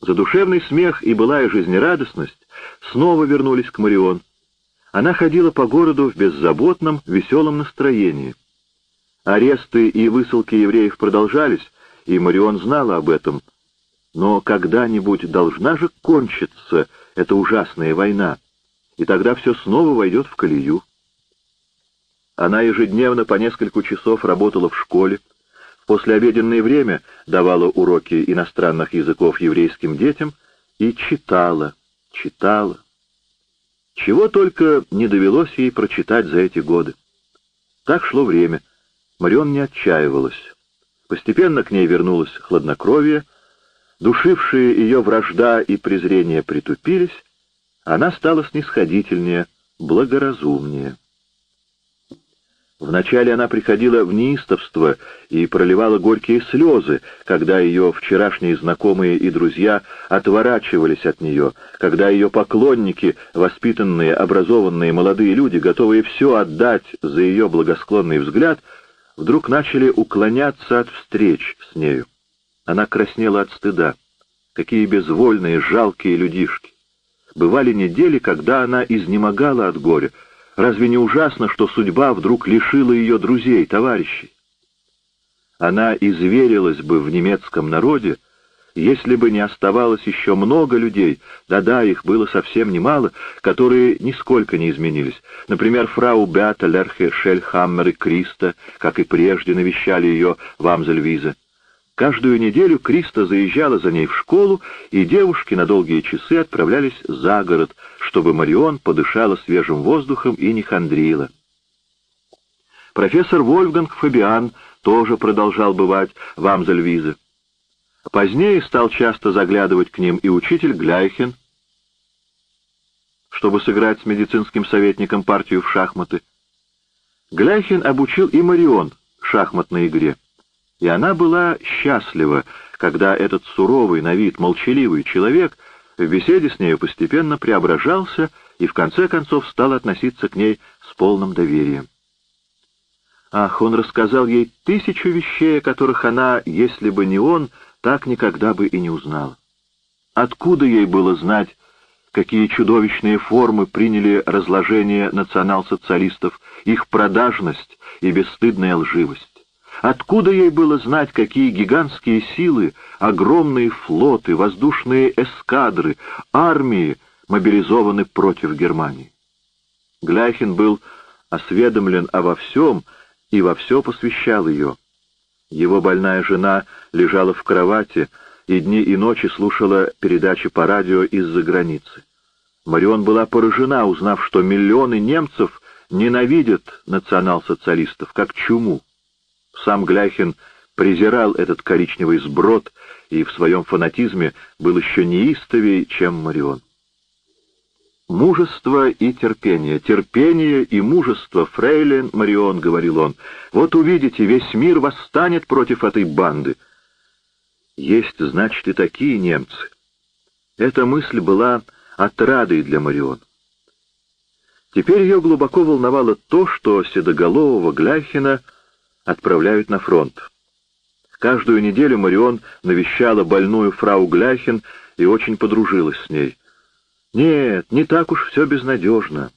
Задушевный смех и былая жизнерадостность снова вернулись к Марион. Она ходила по городу в беззаботном, веселом настроении. Аресты и высылки евреев продолжались, и Марион знала об этом. Но когда-нибудь должна же кончиться эта ужасная война, и тогда все снова войдет в колею. Она ежедневно по несколько часов работала в школе, послеобеденное время давала уроки иностранных языков еврейским детям и читала, читала. Чего только не довелось ей прочитать за эти годы. Так шло время. Марион не отчаивалась. Постепенно к ней вернулось хладнокровие, душившие ее вражда и презрение притупились, она стала снисходительнее, благоразумнее. Вначале она приходила в неистовство и проливала горькие слезы, когда ее вчерашние знакомые и друзья отворачивались от нее, когда ее поклонники, воспитанные, образованные молодые люди, готовые все отдать за ее благосклонный взгляд, вдруг начали уклоняться от встреч с нею. Она краснела от стыда. Какие безвольные, жалкие людишки! Бывали недели, когда она изнемогала от горя, Разве не ужасно, что судьба вдруг лишила ее друзей, товарищей? Она изверилась бы в немецком народе, если бы не оставалось еще много людей, да-да, их было совсем немало, которые нисколько не изменились. Например, фрау Беата Лерхе Шельхаммер и Криста, как и прежде, навещали ее в Амзельвизе. Каждую неделю Криста заезжала за ней в школу, и девушки на долгие часы отправлялись за город, чтобы Марион подышала свежим воздухом и не хандрила. Профессор Вольфганг Фабиан тоже продолжал бывать в Амзельвизе. Позднее стал часто заглядывать к ним и учитель Гляйхен, чтобы сыграть с медицинским советником партию в шахматы. Гляйхен обучил и Марион шахматной игре и она была счастлива, когда этот суровый, на вид молчаливый человек в беседе с нею постепенно преображался и в конце концов стал относиться к ней с полным доверием. Ах, он рассказал ей тысячу вещей, о которых она, если бы не он, так никогда бы и не узнала. Откуда ей было знать, какие чудовищные формы приняли разложение национал-социалистов, их продажность и бесстыдная лживость? Откуда ей было знать, какие гигантские силы, огромные флоты, воздушные эскадры, армии мобилизованы против Германии? Гляхин был осведомлен обо всем и во все посвящал ее. Его больная жена лежала в кровати и дни и ночи слушала передачи по радио из-за границы. Марион была поражена, узнав, что миллионы немцев ненавидят национал-социалистов, как чуму. Сам Гляхин презирал этот коричневый сброд и в своем фанатизме был еще неистовее, чем Марион. «Мужество и терпение, терпение и мужество, фрейлин Марион», — говорил он, — «вот увидите, весь мир восстанет против этой банды». Есть, значит, и такие немцы. Эта мысль была отрадой для Марион. Теперь ее глубоко волновало то, что седоголового Гляхина — отправляют на фронт. Каждую неделю Марион навещала больную фрау Гляхин и очень подружилась с ней. Нет, не так уж все безнадежно.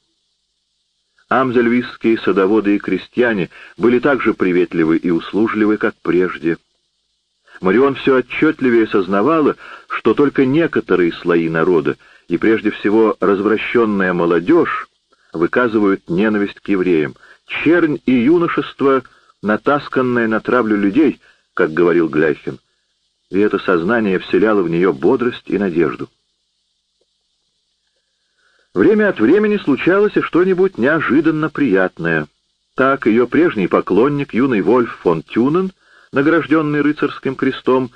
Амзельвисские садоводы и крестьяне были так же приветливы и услужливы, как прежде. Марион все отчетливее сознавала, что только некоторые слои народа, и прежде всего развращенная молодежь, выказывают ненависть к евреям. Чернь и юношество — натасканная на травлю людей, как говорил Гляхин, и это сознание вселяло в нее бодрость и надежду. Время от времени случалось и что-нибудь неожиданно приятное. Так ее прежний поклонник, юный Вольф фон Тюнен, награжденный рыцарским крестом,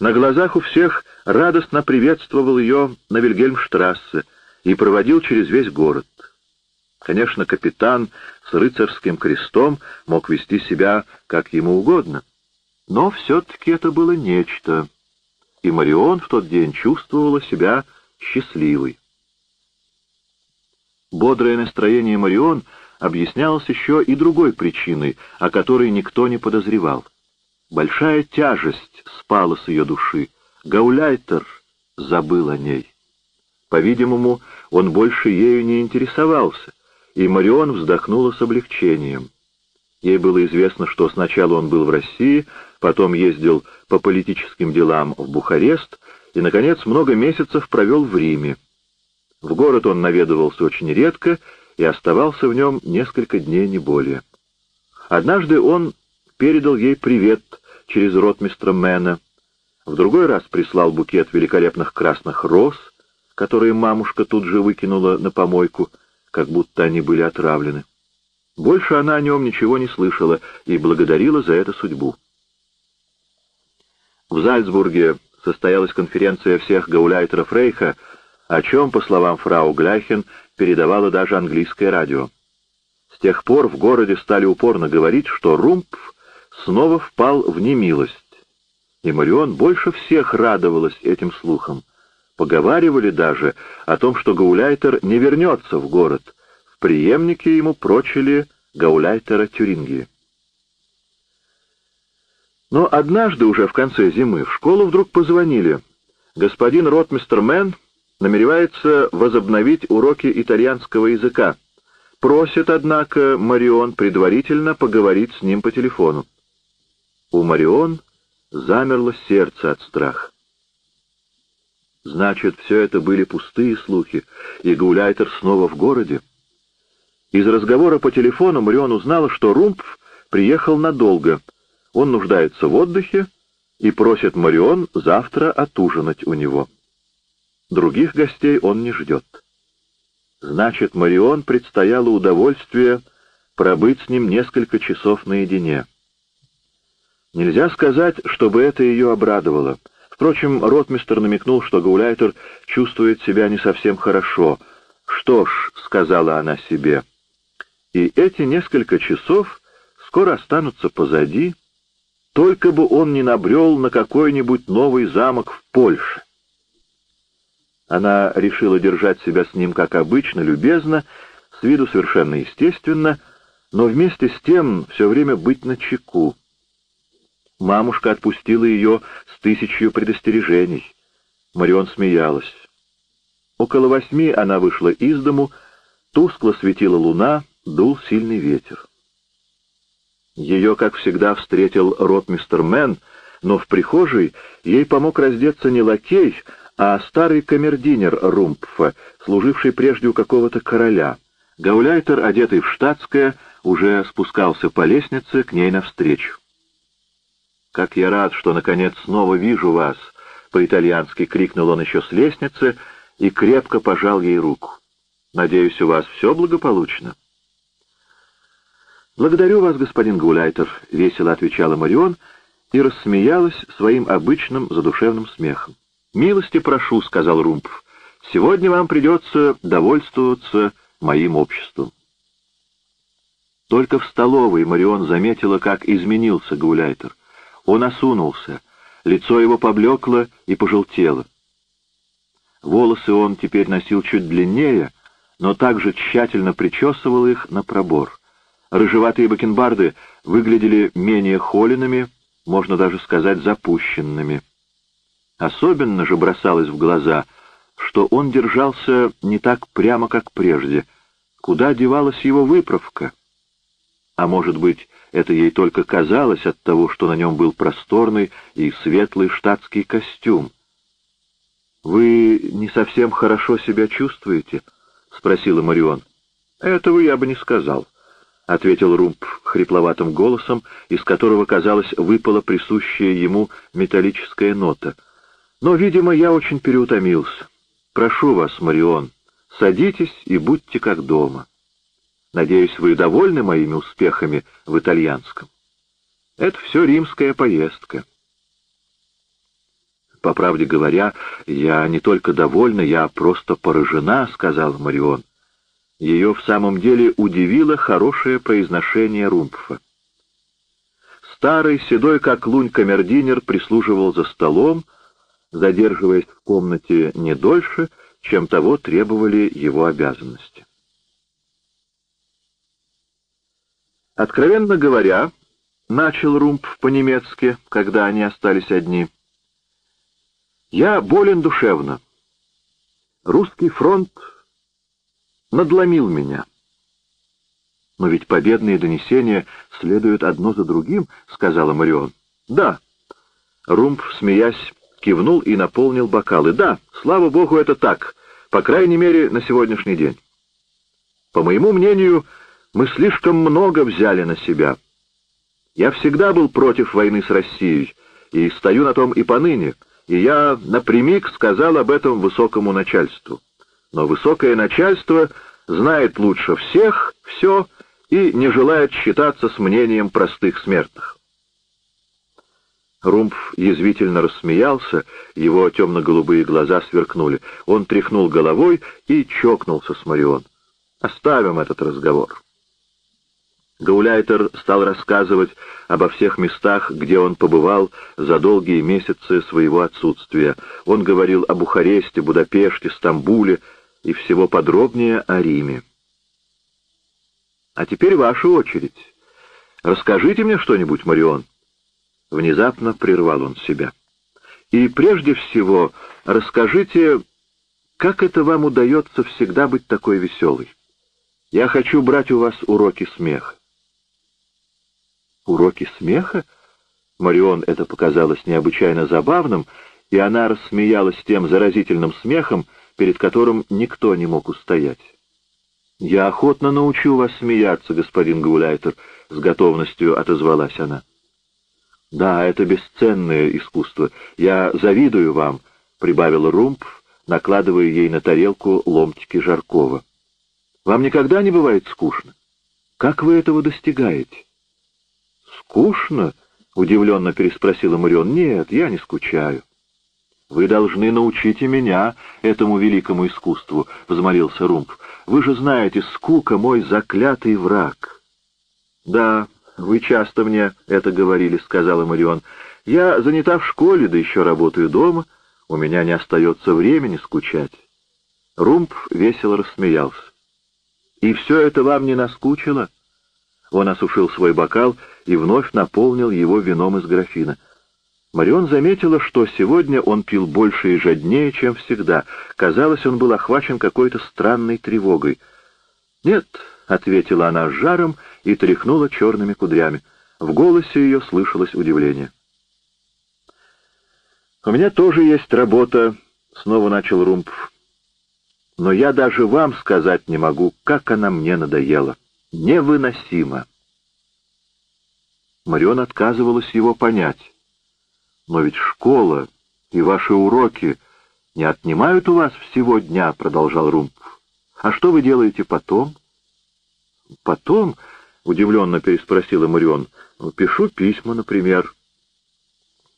на глазах у всех радостно приветствовал ее на Вильгельмштрассе и проводил через весь город. Конечно, капитан с рыцарским крестом мог вести себя как ему угодно. Но все-таки это было нечто, и Марион в тот день чувствовала себя счастливой. Бодрое настроение Марион объяснялось еще и другой причиной, о которой никто не подозревал. Большая тяжесть спала с ее души. Гауляйтер, забыл о ней. По-видимому, он больше ею не интересовался, и Марион вздохнула с облегчением. Ей было известно, что сначала он был в России, потом ездил по политическим делам в Бухарест и, наконец, много месяцев провел в Риме. В город он наведывался очень редко и оставался в нем несколько дней, не более. Однажды он передал ей привет через ротмистра Мэна, в другой раз прислал букет великолепных красных роз, которые мамушка тут же выкинула на помойку, как будто они были отравлены. Больше она о нем ничего не слышала и благодарила за это судьбу. В Зальцбурге состоялась конференция всех гауляйтеров Рейха, о чем, по словам фрау Гляхен, передавало даже английское радио. С тех пор в городе стали упорно говорить, что Румпф снова впал в немилость, и Марион больше всех радовалась этим слухам. Поговаривали даже о том, что Гауляйтер не вернется в город. В преемнике ему прочили Гауляйтера Тюрингии. Но однажды, уже в конце зимы, в школу вдруг позвонили. Господин ротмистер Мэн намеревается возобновить уроки итальянского языка. Просит, однако, Марион предварительно поговорить с ним по телефону. У Марион замерло сердце от страха. Значит, все это были пустые слухи, и Гауляйтер снова в городе. Из разговора по телефону Марион узнала, что Румпф приехал надолго — он нуждается в отдыхе и просит Марион завтра отужинать у него. Других гостей он не ждет. Значит, Марион предстояло удовольствие пробыть с ним несколько часов наедине. Нельзя сказать, чтобы это ее обрадовало. Впрочем, ротмистер намекнул, что Гауляйтер чувствует себя не совсем хорошо. «Что ж», — сказала она себе, — «и эти несколько часов скоро останутся позади, только бы он не набрел на какой-нибудь новый замок в Польше. Она решила держать себя с ним, как обычно, любезно, с виду совершенно естественно, но вместе с тем все время быть на чеку. Мамушка отпустила ее с тысячью предостережений. Марион смеялась. Около восьми она вышла из дому, тускло светила луна, дул сильный ветер. Ее, как всегда, встретил ротмистер Мэн, но в прихожей ей помог раздеться не лакей, а старый камердинер Румпфа, служивший прежде у какого-то короля. Гауляйтер, одетый в штатское, уже спускался по лестнице к ней навстречу. «Как я рад, что, наконец, снова вижу вас!» — по-итальянски крикнул он еще с лестницы и крепко пожал ей руку. «Надеюсь, у вас все благополучно?» «Благодарю вас, господин Гауляйтер», — весело отвечала Марион и рассмеялась своим обычным задушевным смехом. «Милости прошу», — сказал Румпф, — «сегодня вам придется довольствоваться моим обществом». Только в столовой Марион заметила, как изменился Гауляйтер. Он осунулся, лицо его поблекло и пожелтело. Волосы он теперь носил чуть длиннее, но также тщательно причесывал их на пробор. Рыжеватые бакенбарды выглядели менее холеными, можно даже сказать запущенными. Особенно же бросалось в глаза, что он держался не так прямо, как прежде. Куда девалась его выправка? А может быть, это ей только казалось от того, что на нем был просторный и светлый штатский костюм. «Вы не совсем хорошо себя чувствуете?» — спросила Марион. «Этого я бы не сказал. — ответил Румп хрипловатым голосом, из которого, казалось, выпала присущая ему металлическая нота. «Но, видимо, я очень переутомился. Прошу вас, Марион, садитесь и будьте как дома. Надеюсь, вы довольны моими успехами в итальянском? Это все римская поездка». «По правде говоря, я не только довольна, я просто поражена», — сказал Марион. Ее в самом деле удивило хорошее произношение Румпфа. Старый, седой как лунь камердинер прислуживал за столом, задерживаясь в комнате не дольше, чем того требовали его обязанности. Откровенно говоря, начал Румпф по-немецки, когда они остались одни, Я болен душевно. Русский фронт надломил меня. «Но ведь победные донесения следуют одно за другим», — сказала Марион. «Да». Румб, смеясь, кивнул и наполнил бокалы. «Да, слава богу, это так, по крайней мере, на сегодняшний день. По моему мнению, мы слишком много взяли на себя. Я всегда был против войны с Россией, и стою на том и поныне, и я напрямик сказал об этом высокому начальству. Но высокое начальство знает лучше всех все и не желает считаться с мнением простых смертных. Румф язвительно рассмеялся, его темно-голубые глаза сверкнули. Он тряхнул головой и чокнулся с Марион. «Оставим этот разговор». Гауляйтер стал рассказывать обо всех местах, где он побывал за долгие месяцы своего отсутствия. Он говорил о Бухаресте, Будапеште, Стамбуле и всего подробнее о Риме. «А теперь ваша очередь. Расскажите мне что-нибудь, Марион». Внезапно прервал он себя. «И прежде всего расскажите, как это вам удается всегда быть такой веселой? Я хочу брать у вас уроки смеха». «Уроки смеха?» Марион это показалось необычайно забавным, и она рассмеялась тем заразительным смехом, перед которым никто не мог устоять. «Я охотно научу вас смеяться, господин Гауляйтер», — с готовностью отозвалась она. «Да, это бесценное искусство. Я завидую вам», — прибавила Румп, накладывая ей на тарелку ломтики жаркого. «Вам никогда не бывает скучно? Как вы этого достигаете?» «Скучно?» — удивленно переспросила Марион. «Нет, я не скучаю». «Вы должны научить и меня этому великому искусству», — взмолился Румп. «Вы же знаете, скука — мой заклятый враг». «Да, вы часто мне это говорили», — сказала Марион. «Я занята в школе, да еще работаю дома. У меня не остается времени скучать». Румп весело рассмеялся. «И все это вам не наскучило?» Он осушил свой бокал и вновь наполнил его вином из графина. Марион заметила, что сегодня он пил больше и жаднее, чем всегда. Казалось, он был охвачен какой-то странной тревогой. «Нет», — ответила она с жаром и тряхнула черными кудрями. В голосе ее слышалось удивление. «У меня тоже есть работа», — снова начал Румпф. «Но я даже вам сказать не могу, как она мне надоела. Невыносимо». Марион отказывалась его понять. «Но ведь школа и ваши уроки не отнимают у вас всего дня», — продолжал Румпф. «А что вы делаете потом?» «Потом?» — удивленно переспросила Марион. «Пишу письма, например».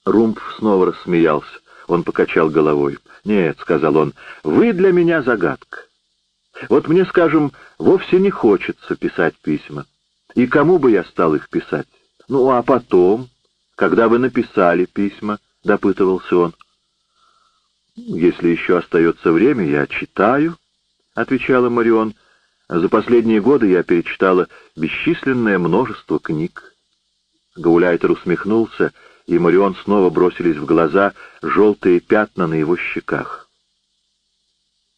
Румпф снова рассмеялся. Он покачал головой. «Нет», — сказал он, — «вы для меня загадка. Вот мне, скажем, вовсе не хочется писать письма. И кому бы я стал их писать? Ну, а потом, когда вы написали письма, — допытывался он. «Если еще остается время, я читаю», — отвечала Марион. «За последние годы я перечитала бесчисленное множество книг». Гауляйтер усмехнулся, и Марион снова бросились в глаза желтые пятна на его щеках.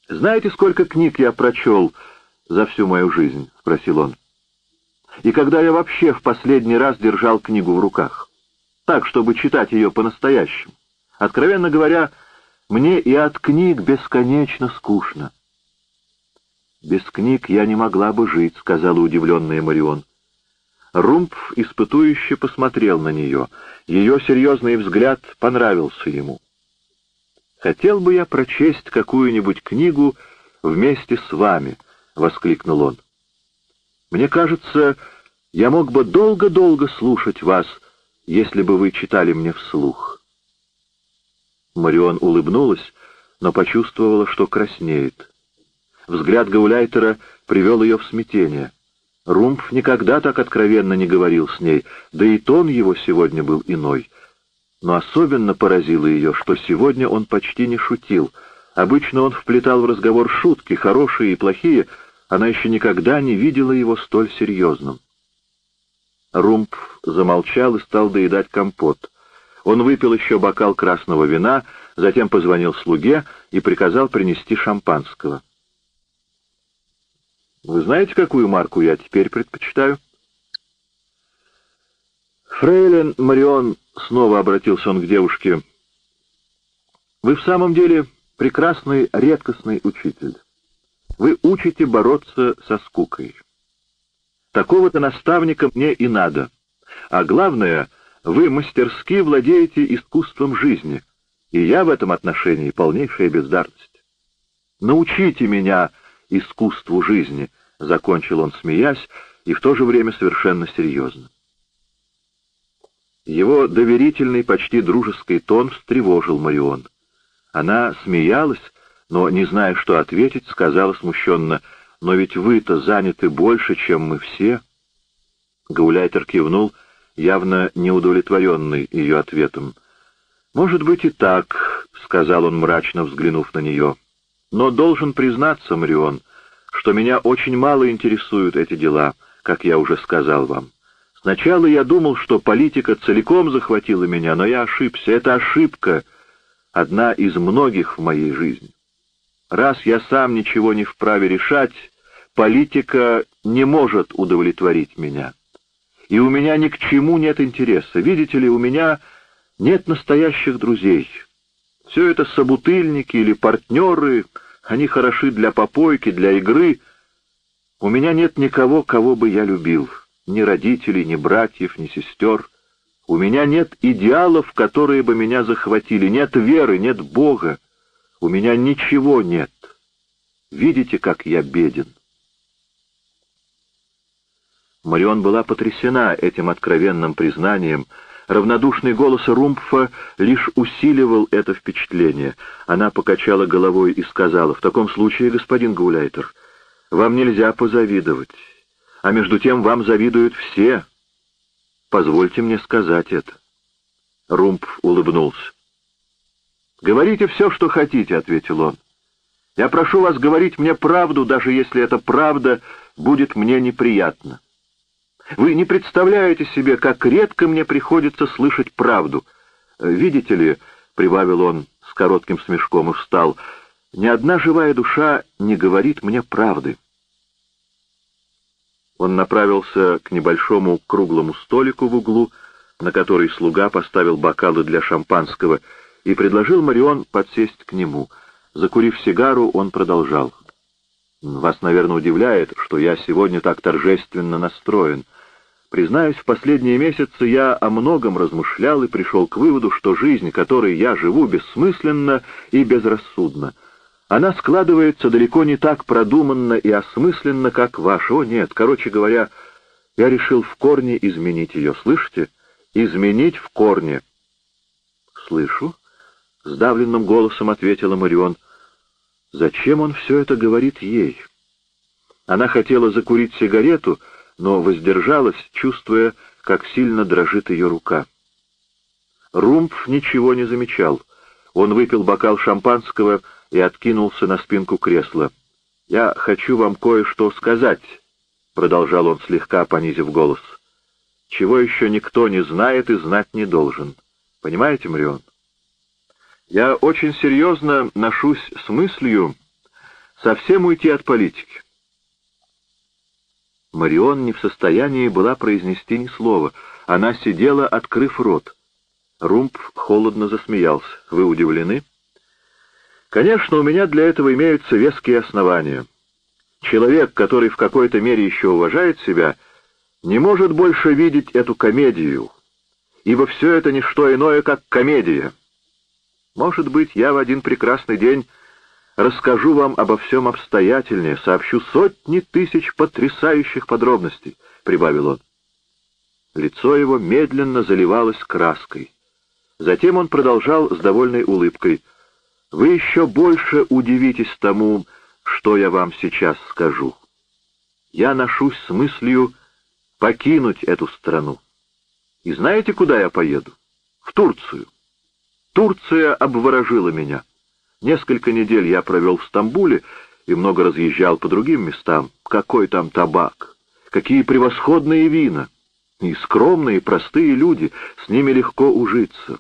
«Знаете, сколько книг я прочел за всю мою жизнь?» — спросил он и когда я вообще в последний раз держал книгу в руках. Так, чтобы читать ее по-настоящему. Откровенно говоря, мне и от книг бесконечно скучно. «Без книг я не могла бы жить», — сказала удивленная Марион. Румпф испытующе посмотрел на нее. Ее серьезный взгляд понравился ему. «Хотел бы я прочесть какую-нибудь книгу вместе с вами», — воскликнул он. Мне кажется, я мог бы долго-долго слушать вас, если бы вы читали мне вслух. Марион улыбнулась, но почувствовала, что краснеет. Взгляд Гауляйтера привел ее в смятение. Румф никогда так откровенно не говорил с ней, да и тон его сегодня был иной. Но особенно поразило ее, что сегодня он почти не шутил. Обычно он вплетал в разговор шутки, хорошие и плохие, она еще никогда не видела его столь серьезным. Румп замолчал и стал доедать компот. Он выпил еще бокал красного вина, затем позвонил слуге и приказал принести шампанского. «Вы знаете, какую марку я теперь предпочитаю?» «Фрейлин Марион», — снова обратился он к девушке, — «вы в самом деле прекрасный, редкостный учитель. Вы учите бороться со скукой. Такого-то наставника мне и надо. А главное, вы мастерски владеете искусством жизни, и я в этом отношении полнейшая бездарность. Научите меня искусству жизни, — закончил он, смеясь, и в то же время совершенно серьезно. Его доверительный, почти дружеский тон встревожил Марион. Она смеялась, но, не зная, что ответить, сказала смущенно, «Но ведь вы-то заняты больше, чем мы все». Гауляйтер кивнул, явно неудовлетворенный ее ответом. «Может быть и так», — сказал он, мрачно взглянув на нее. «Но должен признаться, Марион, что меня очень мало интересуют эти дела, как я уже сказал вам. Сначала я думал, что политика целиком захватила меня, но я ошибся. Это ошибка, одна из многих в моей жизни. Раз я сам ничего не вправе решать, политика не может удовлетворить меня. И у меня ни к чему нет интереса. Видите ли, у меня нет настоящих друзей. Все это собутыльники или партнеры, они хороши для попойки, для игры. У меня нет никого, кого бы я любил. Ни родителей, ни братьев, ни сестер. У меня нет идеалов, которые бы меня захватили. Нет веры, нет Бога. У меня ничего нет. Видите, как я беден?» Марион была потрясена этим откровенным признанием. Равнодушный голос Румпфа лишь усиливал это впечатление. Она покачала головой и сказала, «В таком случае, господин Гауляйтер, вам нельзя позавидовать, а между тем вам завидуют все. Позвольте мне сказать это». Румпф улыбнулся. «Говорите все, что хотите», — ответил он. «Я прошу вас говорить мне правду, даже если эта правда будет мне неприятна. Вы не представляете себе, как редко мне приходится слышать правду. Видите ли, — прибавил он с коротким смешком и встал, — ни одна живая душа не говорит мне правды». Он направился к небольшому круглому столику в углу, на который слуга поставил бокалы для шампанского — и предложил Марион подсесть к нему. Закурив сигару, он продолжал. «Вас, наверное, удивляет, что я сегодня так торжественно настроен. Признаюсь, в последние месяцы я о многом размышлял и пришел к выводу, что жизнь, которой я живу, бессмысленна и безрассудна. Она складывается далеко не так продуманно и осмысленно, как ваша. О, нет, короче говоря, я решил в корне изменить ее. Слышите? Изменить в корне». «Слышу», — сдавленным голосом ответила Марион. «Зачем он все это говорит ей?» Она хотела закурить сигарету, но воздержалась, чувствуя, как сильно дрожит ее рука. Румпф ничего не замечал. Он выпил бокал шампанского и откинулся на спинку кресла. «Я хочу вам кое-что сказать», — продолжал он, слегка понизив голос. «Чего еще никто не знает и знать не должен. Понимаете, Марион?» Я очень серьезно ношусь с мыслью совсем уйти от политики. Марион не в состоянии была произнести ни слова. Она сидела, открыв рот. Румп холодно засмеялся. «Вы удивлены?» «Конечно, у меня для этого имеются веские основания. Человек, который в какой-то мере еще уважает себя, не может больше видеть эту комедию, ибо все это не что иное, как комедия». Может быть, я в один прекрасный день расскажу вам обо всем обстоятельнее, сообщу сотни тысяч потрясающих подробностей», — прибавил он. Лицо его медленно заливалось краской. Затем он продолжал с довольной улыбкой. «Вы еще больше удивитесь тому, что я вам сейчас скажу. Я ношусь с мыслью покинуть эту страну. И знаете, куда я поеду? В Турцию. Турция обворожила меня. Несколько недель я провел в Стамбуле и много разъезжал по другим местам. Какой там табак! Какие превосходные вина! И скромные, простые люди, с ними легко ужиться.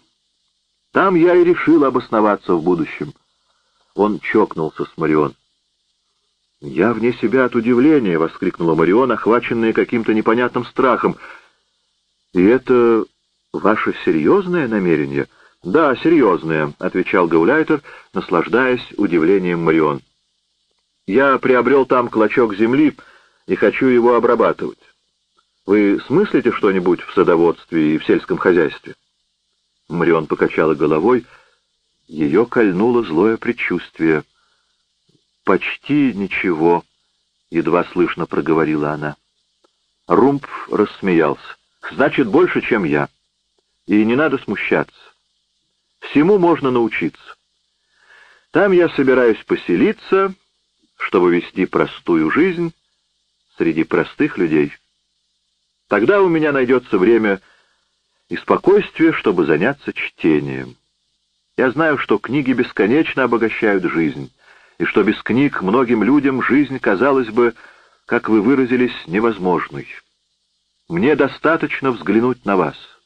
Там я и решил обосноваться в будущем. Он чокнулся с Марион. «Я вне себя от удивления!» — воскликнула Марион, охваченная каким-то непонятным страхом. «И это ваше серьезное намерение?» «Да, серьезное», — отвечал Гауляйтер, наслаждаясь удивлением Марион. «Я приобрел там клочок земли и хочу его обрабатывать. Вы смыслите что-нибудь в садоводстве и в сельском хозяйстве?» Марион покачала головой. Ее кольнуло злое предчувствие. «Почти ничего», — едва слышно проговорила она. Румпф рассмеялся. «Значит, больше, чем я. И не надо смущаться. Всему можно научиться. Там я собираюсь поселиться, чтобы вести простую жизнь среди простых людей. Тогда у меня найдется время и спокойствие, чтобы заняться чтением. Я знаю, что книги бесконечно обогащают жизнь, и что без книг многим людям жизнь казалась бы, как вы выразились, невозможной. Мне достаточно взглянуть на вас —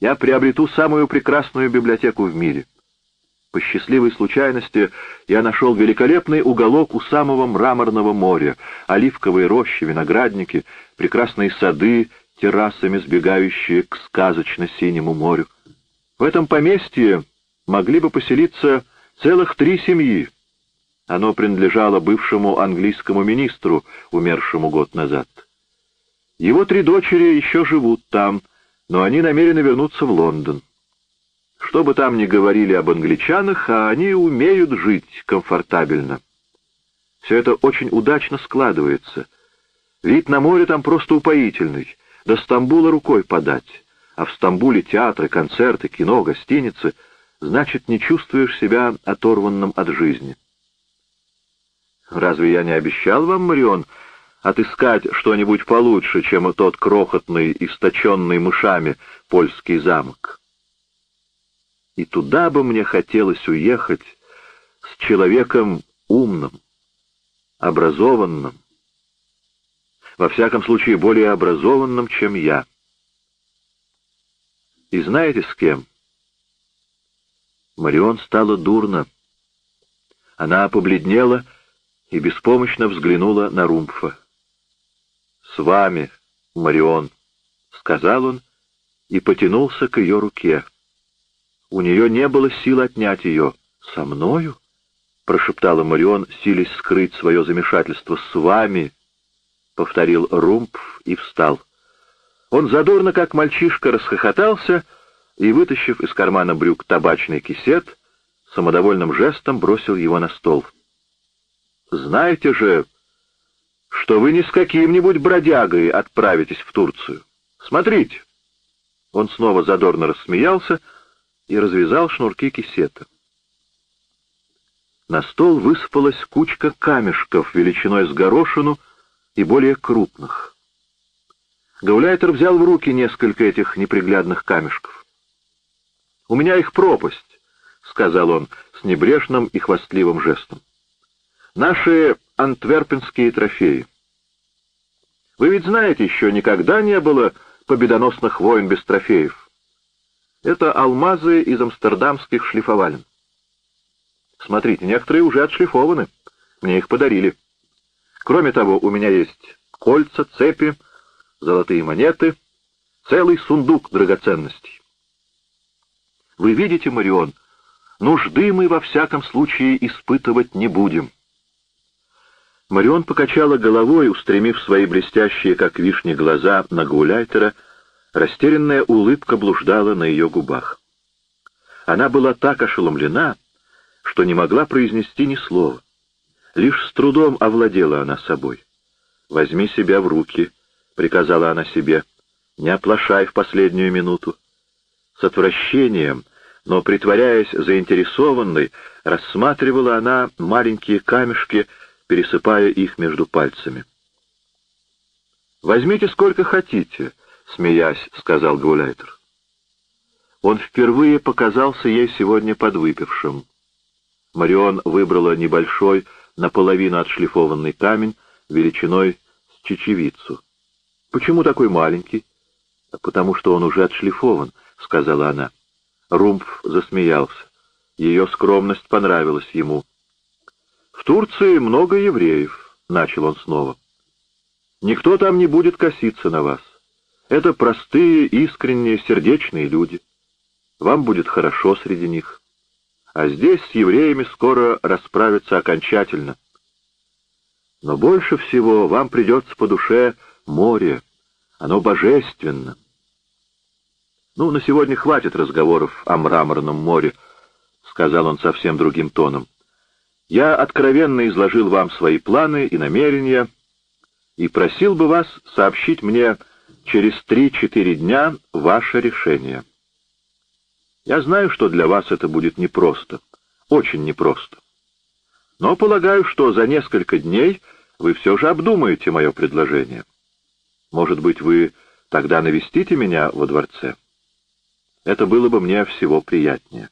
я приобрету самую прекрасную библиотеку в мире. По счастливой случайности я нашел великолепный уголок у самого мраморного моря, оливковые рощи, виноградники, прекрасные сады, террасами сбегающие к сказочно-синему морю. В этом поместье могли бы поселиться целых три семьи. Оно принадлежало бывшему английскому министру, умершему год назад. Его три дочери еще живут там, но они намерены вернуться в Лондон. Что бы там ни говорили об англичанах, а они умеют жить комфортабельно. Все это очень удачно складывается. Вид на море там просто упоительный, до Стамбула рукой подать. А в Стамбуле театры, концерты, кино, гостиницы, значит, не чувствуешь себя оторванным от жизни. Разве я не обещал вам, Марион, отыскать что-нибудь получше, чем тот крохотный, источенный мышами польский замок. И туда бы мне хотелось уехать с человеком умным, образованным, во всяком случае более образованным, чем я. И знаете с кем? Марион стало дурно. Она побледнела и беспомощно взглянула на Румфа с вами, Марион», — сказал он и потянулся к ее руке. У нее не было сил отнять ее. «Со мною?» — прошептала Марион, силясь скрыть свое замешательство. «С вами!» — повторил Румпф и встал. Он задорно, как мальчишка, расхохотался и, вытащив из кармана брюк табачный кисет, самодовольным жестом бросил его на стол. «Знаете же, что вы не с каким-нибудь бродягой отправитесь в Турцию. Смотрите!» Он снова задорно рассмеялся и развязал шнурки кисета. На стол высыпалась кучка камешков величиной с горошину и более крупных. Гауляйтер взял в руки несколько этих неприглядных камешков. «У меня их пропасть», — сказал он с небрежным и хвастливым жестом. «Наши антверпенские трофеи. Вы ведь знаете, еще никогда не было победоносных войн без трофеев. Это алмазы из амстердамских шлифовален. Смотрите, некоторые уже отшлифованы. Мне их подарили. Кроме того, у меня есть кольца, цепи, золотые монеты, целый сундук драгоценностей. Вы видите, Марион, нужды мы во всяком случае испытывать не будем. Марион покачала головой, устремив свои блестящие, как вишни, глаза на Гауляйтера. Растерянная улыбка блуждала на ее губах. Она была так ошеломлена, что не могла произнести ни слова. Лишь с трудом овладела она собой. «Возьми себя в руки», — приказала она себе, — «не оплошай в последнюю минуту». С отвращением, но притворяясь заинтересованной, рассматривала она маленькие камешки, пересыпая их между пальцами. «Возьмите сколько хотите», — смеясь, сказал Гауляйтер. Он впервые показался ей сегодня подвыпившим. Марион выбрала небольшой, наполовину отшлифованный камень, величиной с чечевицу. «Почему такой маленький?» «Потому что он уже отшлифован», — сказала она. Румф засмеялся. Ее скромность понравилась ему. «В Турции много евреев», — начал он снова. «Никто там не будет коситься на вас. Это простые, искренние, сердечные люди. Вам будет хорошо среди них. А здесь с евреями скоро расправятся окончательно. Но больше всего вам придется по душе море. Оно божественно. Ну, на сегодня хватит разговоров о мраморном море, — сказал он совсем другим тоном. Я откровенно изложил вам свои планы и намерения и просил бы вас сообщить мне через три-четыре дня ваше решение. Я знаю, что для вас это будет непросто, очень непросто. Но полагаю, что за несколько дней вы все же обдумаете мое предложение. Может быть, вы тогда навестите меня во дворце? Это было бы мне всего приятнее.